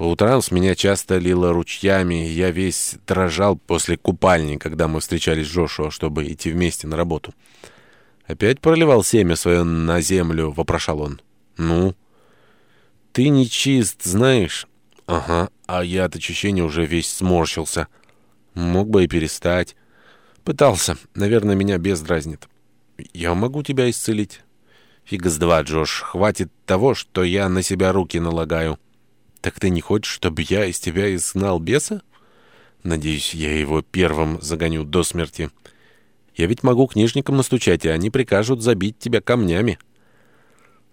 По утрам с меня часто лило ручьями, я весь дрожал после купальни, когда мы встречались с Джошуа, чтобы идти вместе на работу. «Опять проливал семя свое на землю?» — вопрошал он. «Ну?» «Ты не чист, знаешь?» «Ага, а я от очищения уже весь сморщился. Мог бы и перестать». «Пытался. Наверное, меня без дразнит». «Я могу тебя исцелить». «Фига с два, Джош. Хватит того, что я на себя руки налагаю». «Так ты не хочешь, чтобы я из тебя изгнал беса?» «Надеюсь, я его первым загоню до смерти». «Я ведь могу книжникам настучать, и они прикажут забить тебя камнями».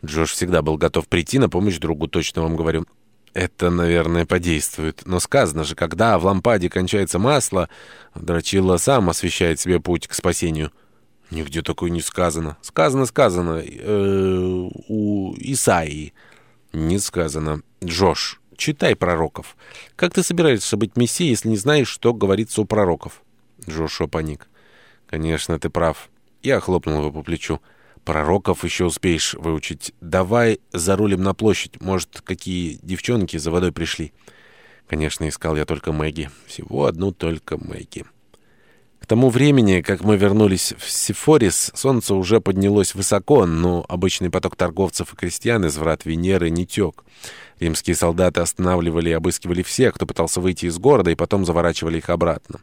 Джош всегда был готов прийти на помощь другу, точно вам говорю. Это, наверное, подействует. Но сказано же, когда в лампаде кончается масло, Драчила сам освещает себе путь к спасению. Нигде такое не сказано. Сказано, сказано. Э, у Исаии. Не сказано. Джош, читай пророков. Как ты собираешься быть мессией, если не знаешь, что говорится у пророков? Джошуа паник. Конечно, ты прав. Я хлопнул его по плечу. Пророков еще успеешь выучить. Давай зарулим на площадь. Может, какие девчонки за водой пришли? Конечно, искал я только Мэгги. Всего одну только Мэгги. К тому времени, как мы вернулись в Сифорис, солнце уже поднялось высоко, но обычный поток торговцев и крестьян из врат Венеры не тек. Римские солдаты останавливали и обыскивали всех, кто пытался выйти из города, и потом заворачивали их обратно.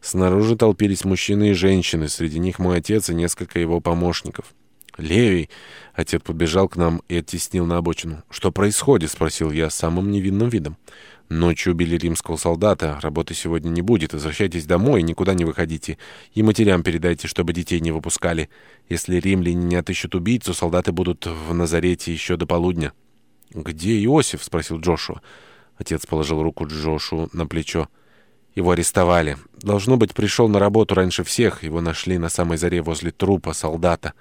Снаружи толпились мужчины и женщины, среди них мой отец и несколько его помощников. «Левий!» — отец побежал к нам и оттеснил на обочину. «Что происходит?» — спросил я самым невинным видом. «Ночью убили римского солдата. Работы сегодня не будет. Возвращайтесь домой, никуда не выходите. И матерям передайте, чтобы детей не выпускали. Если римляне не отыщут убийцу, солдаты будут в Назарете еще до полудня». «Где Иосиф?» — спросил Джошуа. Отец положил руку Джошу на плечо. Его арестовали. Должно быть, пришел на работу раньше всех. Его нашли на самой заре возле трупа солдата.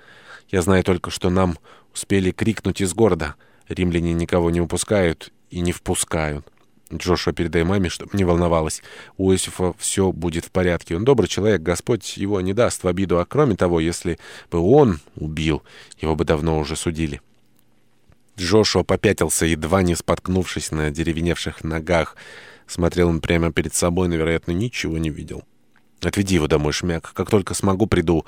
Я знаю только, что нам успели крикнуть из города. Римляне никого не упускают и не впускают. Джошуа, передай маме, чтобы не волновалась. У Иосифа все будет в порядке. Он добрый человек, Господь его не даст в обиду. А кроме того, если бы он убил, его бы давно уже судили. Джошуа попятился, едва не споткнувшись на деревеневших ногах. Смотрел он прямо перед собой, но, вероятно, ничего не видел. «Отведи его домой, Шмяк. Как только смогу, приду».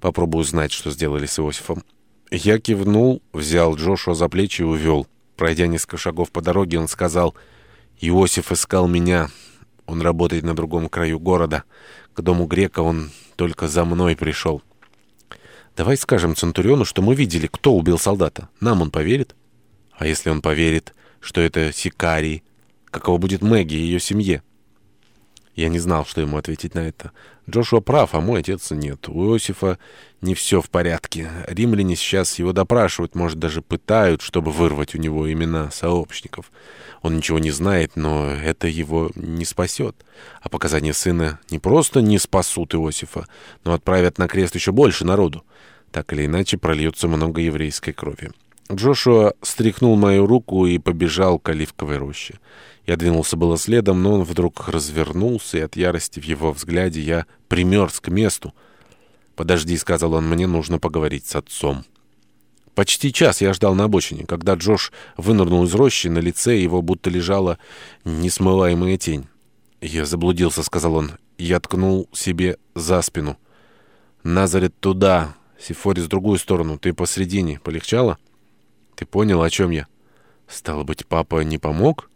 Попробую узнать, что сделали с Иосифом. Я кивнул, взял Джошуа за плечи и увел. Пройдя несколько шагов по дороге, он сказал, «Иосиф искал меня. Он работает на другом краю города. К дому грека он только за мной пришел». «Давай скажем Центуриону, что мы видели, кто убил солдата. Нам он поверит?» «А если он поверит, что это Сикарий? Каково будет Мэгги и ее семье?» Я не знал, что ему ответить на это. Джошуа прав, а мой отец нет. У Иосифа не все в порядке. Римляне сейчас его допрашивают, может, даже пытают, чтобы вырвать у него имена сообщников. Он ничего не знает, но это его не спасет. А показания сына не просто не спасут Иосифа, но отправят на крест еще больше народу. Так или иначе прольется много еврейской крови. Джошуа стряхнул мою руку и побежал к оливковой роще. Я двинулся было следом, но он вдруг развернулся, и от ярости в его взгляде я примерз к месту. «Подожди», — сказал он, — «мне нужно поговорить с отцом». Почти час я ждал на обочине. Когда Джош вынырнул из рощи, на лице его будто лежала несмываемая тень. «Я заблудился», — сказал он. Я ткнул себе за спину. «Назарет туда, Сифорис в другую сторону. Ты посредине. Полегчало?» «Ты понял, о чем я?» «Стало быть, папа не помог?»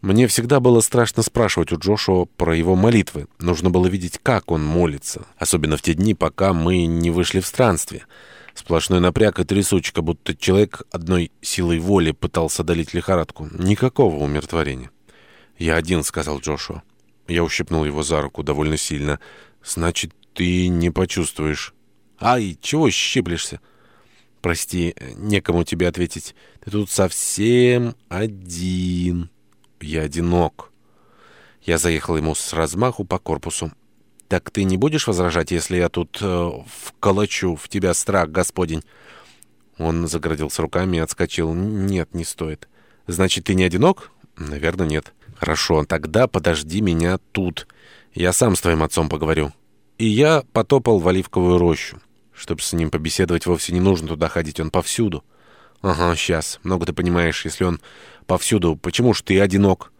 Мне всегда было страшно спрашивать у Джошуа про его молитвы. Нужно было видеть, как он молится. Особенно в те дни, пока мы не вышли в странстве. Сплошной напряг и трясучка, будто человек одной силой воли пытался одолеть лихорадку. Никакого умиротворения. «Я один», — сказал Джошуа. Я ущипнул его за руку довольно сильно. «Значит, ты не почувствуешь». «Ай, чего щиплешься?» «Прости, некому тебе ответить. Ты тут совсем один». Я одинок. Я заехал ему с размаху по корпусу. «Так ты не будешь возражать, если я тут э, вколочу в тебя страх, господень?» Он загородился руками и отскочил. «Нет, не стоит». «Значит, ты не одинок?» «Наверное, нет». «Хорошо, тогда подожди меня тут. Я сам с твоим отцом поговорю». И я потопал в оливковую рощу. Чтобы с ним побеседовать, вовсе не нужно туда ходить, он повсюду. «Ага, сейчас. Много ты понимаешь, если он повсюду. Почему ж ты одинок?»